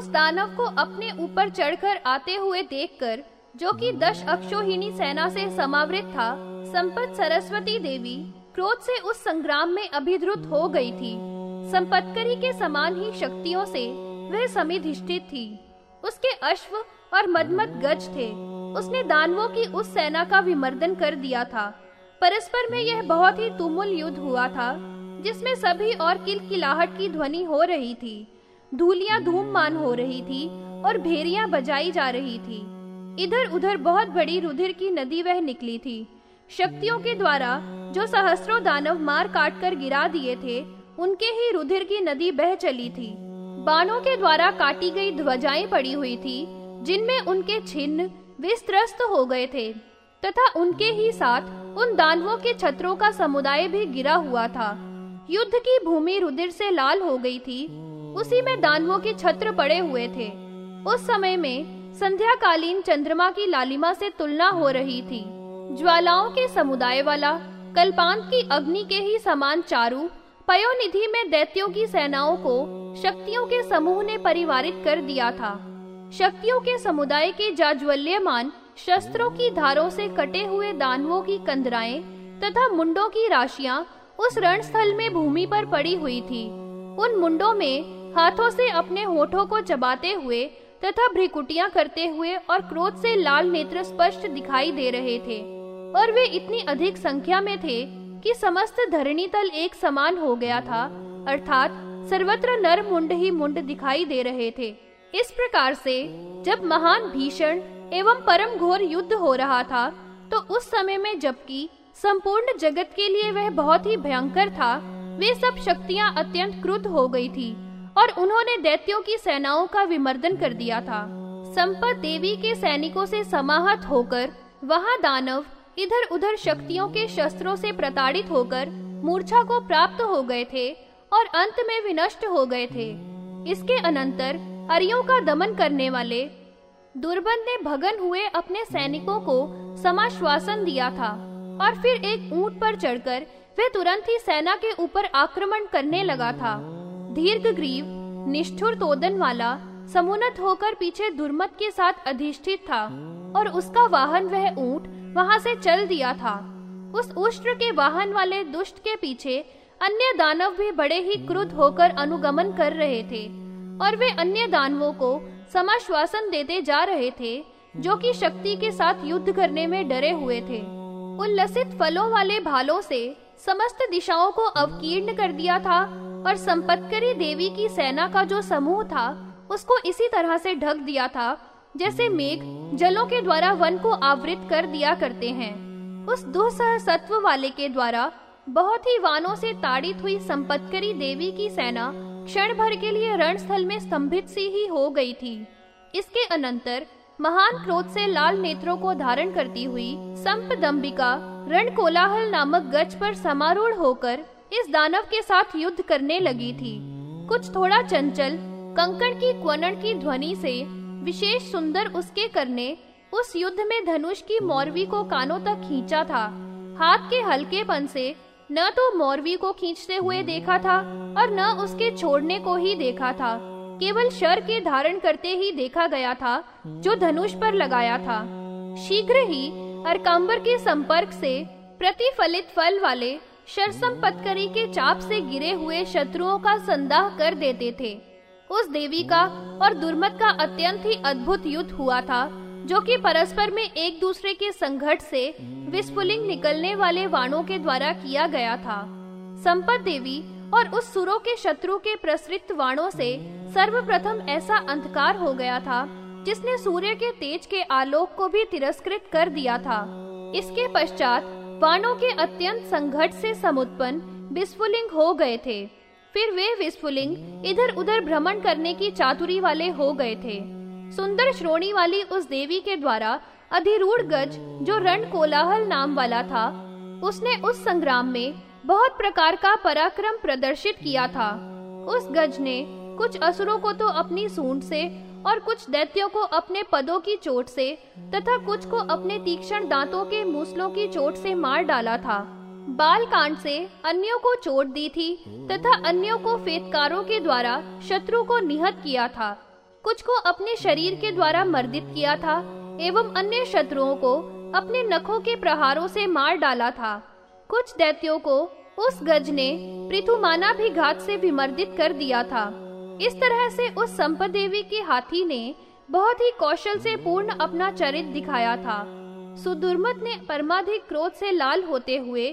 उस दानव को अपने ऊपर चढ़कर आते हुए देखकर, जो कि दश अक्षोहिणी सेना से समावृत था, संपत सरस्वती देवी क्रोध से उस संग्राम में अभिद्रुत हो गई थी। संपतकरी के समान ही शक्तियों से वह समिधिष्ठित थी। उसके अश्व और मदमत गज थे। उसने दानवों की उस सेना का विमर्दन कर दिया था। परस्पर में यह बहुत ही तुमुल युद्ध हुआ था, जिसमें सभी और किलकिलाहट की ध्वनि हो रही थी। धूलियाँ धूममान हो रही थी और भेरियाँ बजाई जा रही थी। इधर उधर बहुत बड़ी रुधिर की नदी वह निकली थी। शक्तियों के द्वारा जो सहस्त्रों दानव मार काट कर गिरा दिए थे, उनके ही रुधिर की नदी बह चली थी। बाणों के द्वारा काटी गई ध्वजाएँ पड़ी हुई थी, जिनमें उनके छिन्न विस्त्रस्त हो गए थे, तथा उनके ही साथ उन दानवों के छत्रों का समुदाय भी गिरा हुआ था। युद्ध की भूमि रुधिर से लाल हो गई थी उसी में दानवों के छत्र पड़े हुए थे। उस समय में संध्याकालीन चंद्रमा की लालिमा से तुलना हो रही थी। ज्वालाओं के समुदाय वाला, कल्पांत की अग्नि के ही समान चारु, पयोनिधि में दैत्यों की सेनाओं को शक्तियों के समूह ने परिवारित कर दिया था। शक्तियों के समुदाय के जाज्वल्यमान शस्त्रों की धारों से कटे हुए दानवों की कंदराएँ तथा मुंडों की राशियाँ उस रणस्थल में भूमि पर पड़ी हुई थी। उन मुंडों में हाथों से अपने होठों को चबाते हुए तथा भ्रिकुटियाँ करते हुए और क्रोध से लाल नेत्र स्पष्ट दिखाई दे रहे थे। और वे इतनी अधिक संख्या में थे कि समस्त धरणी तल एक समान हो गया था, अर्थात सर्वत्र नर मुंड ही मुंड दिखाई दे रहे थे। इस प्रकार से जब महान भीषण एवं परम घोर युद्ध हो रहा था तो उस समय में जबकि संपूर्ण जगत के लिए वह बहुत ही भयंकर था, वे सब शक्तियाँ अत्यंत क्रुद्ध हो गई थी। और उन्होंने दैत्यों की सेनाओं का विमर्दन कर दिया था। संपत देवी के सैनिकों से समाहत होकर, वहाँ दानव इधर उधर शक्तियों के शस्त्रों से प्रताड़ित होकर मूर्छा को प्राप्त हो गए थे और अंत में विनष्ट हो गए थे। इसके अनंतर अरियों का दमन करने वाले दुर्बन ने भगन हुए अपने सैनिकों को समाश्वासन दिया था और फिर एक ऊँट पर चढ़कर वह तुरंत ही सेना के ऊपर आक्रमण करने लगा था। दीर्घ ग्रीव निष्ठुर तोदन वाला, समुन्नत होकर पीछे दुर्मत के साथ अधिष्ठित था और उसका वाहन वह ऊँट वहाँ से चल दिया था। उस उष्ट्र के वाहन वाले दुष्ट के पीछे अन्य दानव भी बड़े ही क्रुद्ध होकर अनुगमन कर रहे थे और वे अन्य दानवों को समाश्वासन देते जा रहे थे, जो कि शक्ति के साथ युद्ध करने में डरे हुए थे। उल्लसित फलों वाले भालों से समस्त दिशाओं को अवकीर्ण कर दिया था और संपतकरी देवी की सेना का जो समूह था, उसको इसी तरह से ढक दिया था, जैसे मेघ जलों के द्वारा वन को आवृत कर दिया करते हैं। उस दुसह सत्व वाले के द्वारा बहुत ही वानों से ताड़ित हुई संपतकरी देवी की सेना क्षण भर के लिए रणस्थल में स्तंभित सी ही हो गई थी। इसके अनंतर महान क्रोध से लाल नेत्रों को धारण करती हुई संपदम्बिका रण कोलाहल नामक गज पर समारूढ़ होकर इस दानव के साथ युद्ध करने लगी थी। कुछ थोड़ा चंचल कंकड़ की क्वनण की ध्वनि से विशेष सुंदर उसके करने उस युद्ध में धनुष की मौरवी को कानों तक खींचा था। हाथ के हल्केपन से न तो मौरवी को खींचते हुए देखा था और न उसके छोड़ने को ही देखा था। केवल शर के धारण करते ही देखा गया था, जो धनुष पर लगाया था। शीघ्र ही अरकाम्बर के संपर्क से प्रतिफलित फल वाले शरसम पतकरी के चाप से गिरे हुए शत्रुओं का संदाह कर देते थे। उस देवी का और दुर्मत का अत्यंत ही अद्भुत युद्ध हुआ था, जो कि परस्पर में एक दूसरे के संघर्ष से विस्फुलिंग निकलने वाले वाणों के द्वारा किया गया था। संपत देवी और उस सुरों के शत्रु के प्रसृत वाणों से सर्वप्रथम ऐसा अंधकार हो गया था, जिसने सूर्य के तेज के आलोक को भी तिरस्कृत कर दिया था। इसके पश्चात वाणों के अत्यंत संघर्ष से समुत्पन्न विस्फुलिंग हो गए थे। फिर वे विस्फुलिंग इधर उधर भ्रमण करने की चातुरी वाले हो गए थे। सुंदर श्रोणी वाली उस देवी के द्वारा अधिरूढ़ गज, जो रण कोलाहल नाम वाला था, उसने उस संग्राम में बहुत प्रकार का पराक्रम प्रदर्शित किया था। उस गज ने कुछ असुरों को तो अपनी सूंड से और कुछ दैत्यों को अपने पदों की चोट से तथा कुछ को अपने तीक्ष्ण दांतों के मूसलों की चोट से मार डाला था। बाल कांड से अन्यों को चोट दी थी तथा अन्यों को फेतकारों के द्वारा शत्रु को निहत किया था। कुछ को अपने शरीर के द्वारा मर्दित किया था एवं अन्य शत्रुओं को अपने नखों के प्रहारों से मार डाला था। कुछ दैत्यों को उस गज ने पृथुमाना भी घात से विमर्दित कर दिया था। इस तरह से उस संपद देवी के हाथी ने बहुत ही कौशल से पूर्ण अपना चरित्र दिखाया था। सुदुर्मत ने परमाधिक क्रोध से लाल होते हुए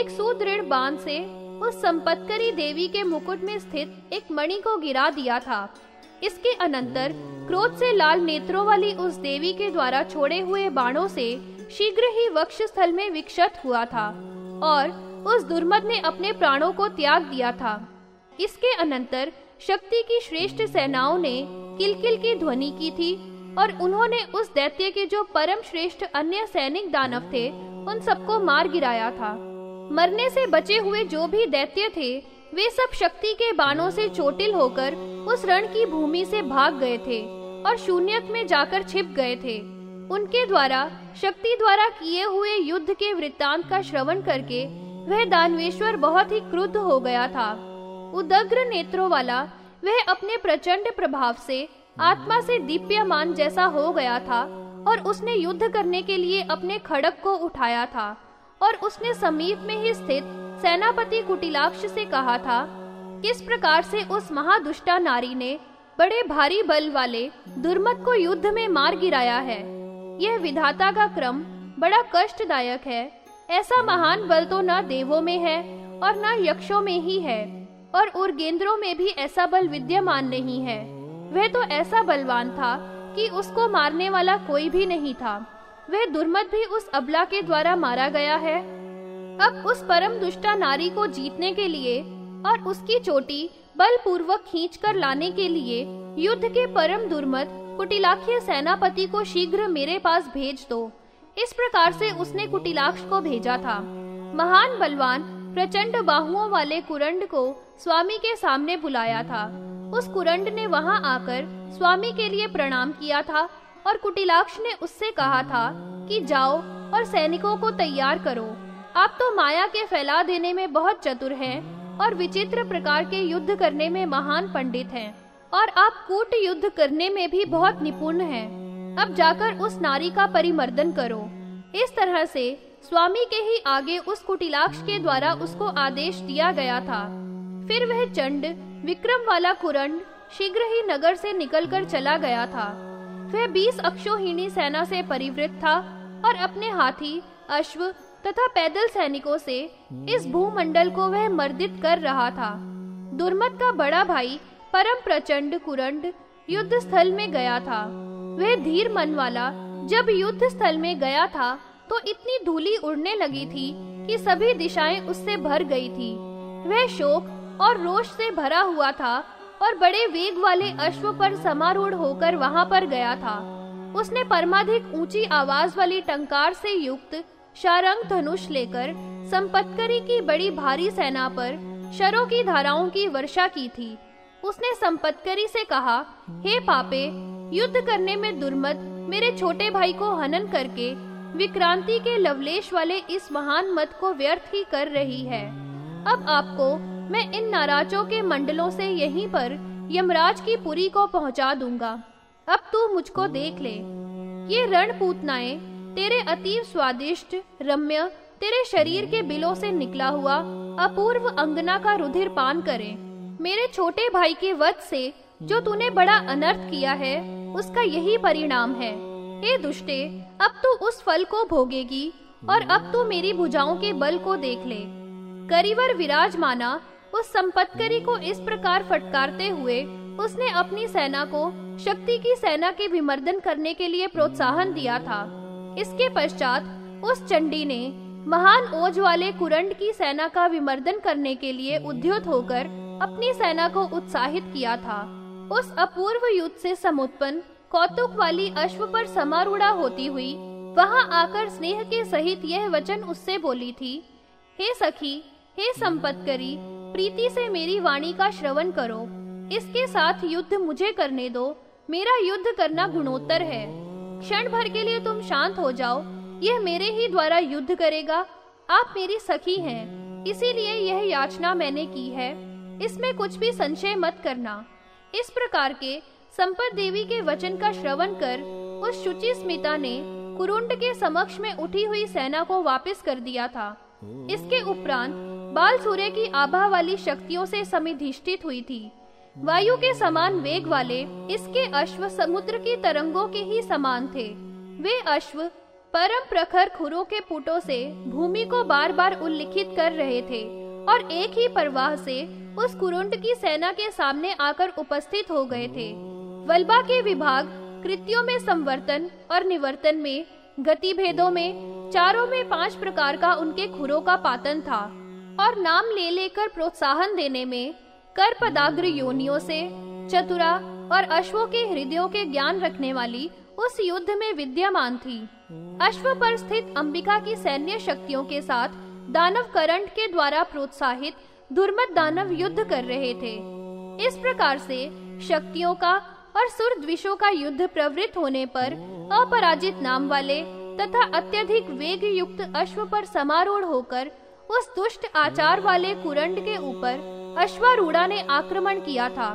एक सुदृढ़ बाण से उस संपत्करी देवी के मुकुट में स्थित एक मणि को गिरा दिया था। इसके अनंतर क्रोध से लाल नेत्रों वाली उस देवी के द्वारा छोड़े हुए बाणों से शीघ्र ही वक्ष स्थल में विक्षत हुआ था और उस दुर्मद ने अपने प्राणों को त्याग दिया था। इसके अनंतर शक्ति की श्रेष्ठ सेनाओं ने किलकिल की ध्वनि की थी और उन्होंने उस दैत्य के जो परम श्रेष्ठ अन्य सैनिक दानव थे, उन सबको मार गिराया था। मरने से बचे हुए जो भी दैत्य थे, वे सब शक्ति के बाणों से चोटिल होकर उस रण की भूमि से भाग गए थे और शून्यक में जाकर छिप गए थे। उनके द्वारा, शक्ति द्वारा किए हुए युद्ध के वृत्तांत का श्रवण करके, वह दानवेश्वर बहुत ही क्रुद्ध हो गया था। उदग्र नेत्रों वाला, वह अपने प्रचंड प्रभाव से आत्मा से दीप्यमान जैसा हो गया था और उसने युद्ध करने के लिए अपने खड़क को उठाया था और उसने समीप में ही स्थित सेनापति कुटिलाक्ष से कहा था, किस प्रकार से उस महादुष्टा नारी ने बड़े भारी बल वाले दुर्मत को युद्ध में मार गिराया है? यह विधाता का क्रम बड़ा कष्टदायक है। ऐसा महान बल तो न देवों में है और न यक्षों में ही है। और उर्गेंद्रों में भी ऐसा बल विद्यमान नहीं है। वह तो ऐसा बलवान था कि उसको मारने वाला कोई भी नहीं था। वह दुर्मत भी उस अबला के द्वारा मारा गया है। अब उस परम दुष्टा नारी को जीतने के लिए और उसकी चोटी बलपूर्वक खींच कर लाने के लिए युद्ध के परम दुर्मत कुटिलाख्य सेनापति को शीघ्र मेरे पास भेज दो। इस प्रकार से उसने कुटिलाक्ष को भेजा था। महान बलवान प्रचंड बाहुओं वाले कुरंड को स्वामी के सामने बुलाया था। उस कुरंड ने वहाँ आकर स्वामी के लिए प्रणाम किया था और कुटिलाक्ष ने उससे कहा था कि जाओ और सैनिकों को तैयार करो। आप तो माया के फैला देने में बहुत चतुर हैं और विचित्र प्रकार के युद्ध करने में महान पंडित हैं और आप कूट युद्ध करने में भी बहुत निपुण हैं। अब जाकर उस नारी का परिमर्दन करो। इस तरह से स्वामी के ही आगे उस कुटिलाक्ष के द्वारा उसको आदेश दिया गया था। फिर वह चंड, विक्रम वाला कुरंड शीघ्र ही नगर से निकलकर चला गया था। वह बीस अक्षोहिणी सेना से परिवृत था और अपने हाथी, अश्व तथा पैदल सैनिकों से इस भूमंडल को वह मर्दित कर रहा था। दुर्मत का बड़ा भाई परम प्रचंड कुरंड युद्ध स्थल में गया था। वह धीर मन वाला जब युद्ध स्थल में गया था तो इतनी धूली उड़ने लगी थी कि सभी दिशाएँ उससे भर गई थी। वह शोक और रोष से भरा हुआ था और बड़े वेग वाले अश्व पर समारूढ़ होकर वहाँ पर गया था। उसने परमाधिक ऊँची आवाज़ वाली टंकार से युक्त शारंग धनुष लेकर संपत्करी की बड़ी भारी सेना पर शरों की धाराओं की वर्षा की थी। उसने संपत्करी से कहा, हे पापे, युद्ध करने में दुर्मद मेरे छोटे भाई को हनन करके विक्रांति के लवलेश वाले इस महान मत को व्यर्थ ही कर रही है। अब आपको मैं इन नाराजों के मंडलों से यहीं पर यमराज की पुरी को पहुँचा दूँगा। अब तू मुझको देख ले। ये रणपूतनाएँ तेरे अतीव स्वादिष्ट, रम्य, तेरे शरीर के बिलों से निकला हुआ अपूर्व अंगना का रुधिर पान करें। मेरे छोटे भाई के वध से जो तूने बड़ा अनर्थ किया है, उसका यही परिणाम है। हे दुष्टे, अब तू उस फल को भोगेगी, और अब तू मेरी भुजाओं के बल को देख ले। करीवर विराजमाना, उस संपत्करी को इस प्रकार फटकारते हुए, उसने अपनी सेना को, शक्ति की सेना के विमर्दन करने के लिए प्रोत्साहन दिया था। इसके पश्चात, उस चंडी ने, महान ओज वाले कुरंड की सेना का विमर्दन करने के लिए उद्युत होकर, अपनी सेना को उत्साहित किया था। उस अपूर्व युद्ध से समुत्पन्न कौतुक वाली अश्व पर समारूढ़ा होती हुई, वहाँ आकर स्नेह के सहित यह वचन उससे बोली थी, हे सखी, हे संपत करी प्रीति से मेरी वाणी का श्रवण करो। इसके साथ युद्ध मुझे करने दो। मेरा युद्ध करना गुणोत्तर है। क्षण भर के लिए तुम शांत हो जाओ। यह मेरे ही द्वारा युद्ध करेगा। आप मेरी सखी हैं। इसीलिए यह याचना मैंने की है। इसमें कुछ भी संशय मत करना। इस प्रकार के संपत देवी के वचन का श्रवण कर उस शुचि स्मिता ने कुरुंड के समक्ष में उठी हुई सेना को वापस कर दिया था। इसके उपरांत बाल सूर्य की आभा वाली शक्तियों से समिधिष्ठित हुई थी। वायु के समान वेग वाले इसके अश्व समुद्र की तरंगों के ही समान थे। वे अश्व परम प्रखर खुरों के पुटों से भूमि को बार बार उल्लिखित कर रहे थे और एक ही प्रवाह से उस कुरुंड की सेना के सामने आकर उपस्थित हो गए थे। वल्बा के विभाग कृतियों में संवर्तन और निवर्तन में गति भेदों में, चारों में पाँच प्रकार का उनके खुरों का पातन था और नाम ले लेकर प्रोत्साहन देने में कर पदाग्र योनियों से, चतुरा और अश्वों के हृदयों के ज्ञान रखने वाली उस युद्ध में विद्यमान थी। अश्व पर स्थित अंबिका की सैन्य शक्तियों के साथ दानव करंट के द्वारा प्रोत्साहित दुर्मत दानव युद्ध कर रहे थे। इस प्रकार से शक्तियों का और सुर द्विशों का युद्ध प्रवृत्त होने पर अपराजित नाम वाले तथा अत्यधिक वेग युक्त अश्व पर समारोह होकर उस दुष्ट आचार वाले कुरंड के ऊपर अश्वारूढ़ा ने आक्रमण किया था।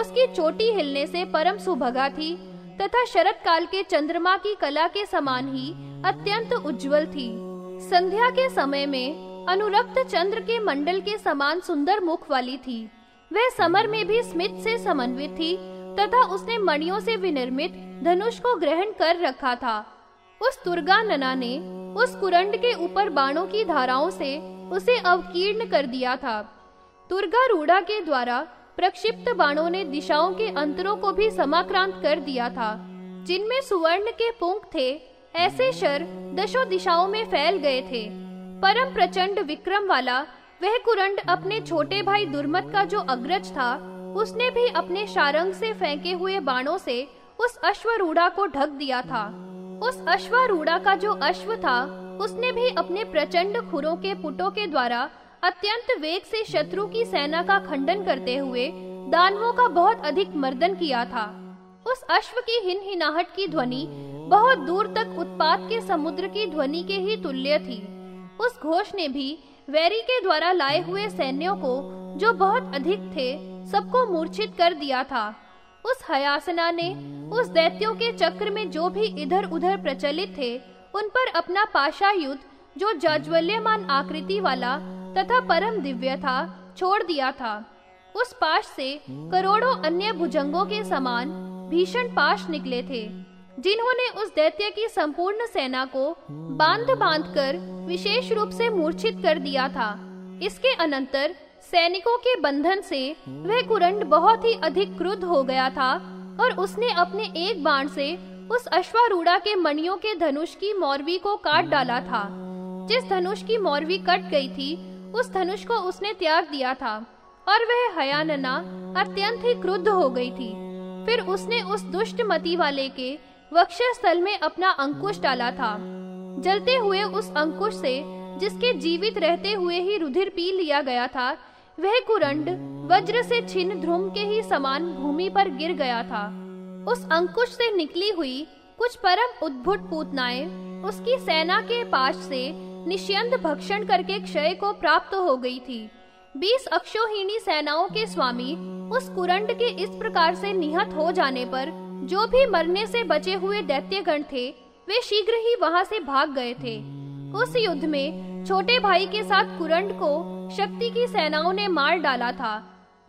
उसकी चोटी हिलने से परम सुभगा थी तथा शरत काल के चंद्रमा की कला के समान ही अत्यंत उज्जवल थी। संध्या के समय में अनुरक्त चंद्र के मंडल के समान सुंदर मुख वाली थी। वह समर में भी स्मित से समन्वित थी तथा उसने मणियों से विनिर्मित धनुष को ग्रहण कर रखा था। उस दुर्गा नना ने उस कुरंड के ऊपर बाणों की धाराओं से उसे अवकीर्ण कर दिया था। दुर्गा रूढ़ा के द्वारा प्रक्षिप्त बाणों ने दिशाओं के अंतरों को भी समाक्रांत कर दिया था। जिनमें सुवर्ण के पुंख थे, ऐसे शर दशो दिशाओं में फैल गए थे। परम प्रचंड विक्रम वाला वह कुरंड अपने छोटे भाई दुर्मत का जो अग्रज था उसने भी अपने शारंग से फेंके हुए बाणों से उस अश्वरूढ़ा को ढक दिया था। उस अश्वरूढ़ा का जो अश्व था, उसने भी अपने प्रचंड खुरों के पुटों के द्वारा अत्यंत वेग से शत्रु की सेना का खंडन करते हुए दानवों का बहुत अधिक मर्दन किया था। उस अश्व की हिन हिनाहट की ध्वनि बहुत दूर तक उत्पात के समुद्र की ध्वनि के ही तुल्य थी। उस घोष ने भी वैरी के द्वारा लाए हुए सैन्यों को, जो बहुत अधिक थे सबको मूर्छित कर दिया था। उस हयासना ने उस दैत्यों के चक्र में जो भी इधर उधर प्रचलित थे, उन पर अपना पाशा युद्ध जो जाज्वल्यमान आकृति वाला तथा परम दिव्य था, छोड़ दिया था। उस पाश से करोड़ों अन्य भुजंगों के समान भीषण पाश निकले थे, जिन्होंने उस दैत्य की संपूर्ण सेना को बाँध बाँध कर विशेष रूप से मूर्छित कर दिया था। इसके अनंतर सैनिकों के बंधन से वह कुरंड बहुत ही अधिक क्रुद्ध हो गया था, और उसने अपने एक बाण से उस अश्वारूढ़ा के मणियों के धनुष की मौरवी को काट डाला था। जिस धनुष की मौरवी कट गई थी, उस धनुष को उसने त्याग दिया था, और वह हयानना अत्यंत ही क्रुद्ध हो गई थी। फिर उसने उस दुष्ट मती वाले के वक्षस्थल में अपना अंकुश डाला था। जलते हुए उस अंकुश से, जिसके जीवित रहते हुए ही रुधिर पी लिया गया था वह कुरंड वज्र से छिन्न ध्रुम के ही समान भूमि पर गिर गया था। उस अंकुश से निकली हुई कुछ परम उद्भुत पूतनाएँ उसकी सेना के पास से निश्यंद भक्षण करके क्षय को प्राप्त हो गई थी। बीस अक्षोहिणी सेनाओं के स्वामी उस कुरंड के इस प्रकार से निहत हो जाने पर जो भी मरने से बचे हुए दैत्यगण थे, वे शीघ्र ही वहाँ से भाग गए थे। उस युद्ध में छोटे भाई के साथ कुरंड को शक्ति की सेनाओं ने मार डाला था।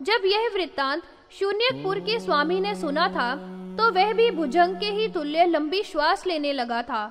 जब यह वृत्तांत शून्यपुर के स्वामी ने सुना था तो वह भी भुजंग के ही तुल्य लंबी श्वास लेने लगा था।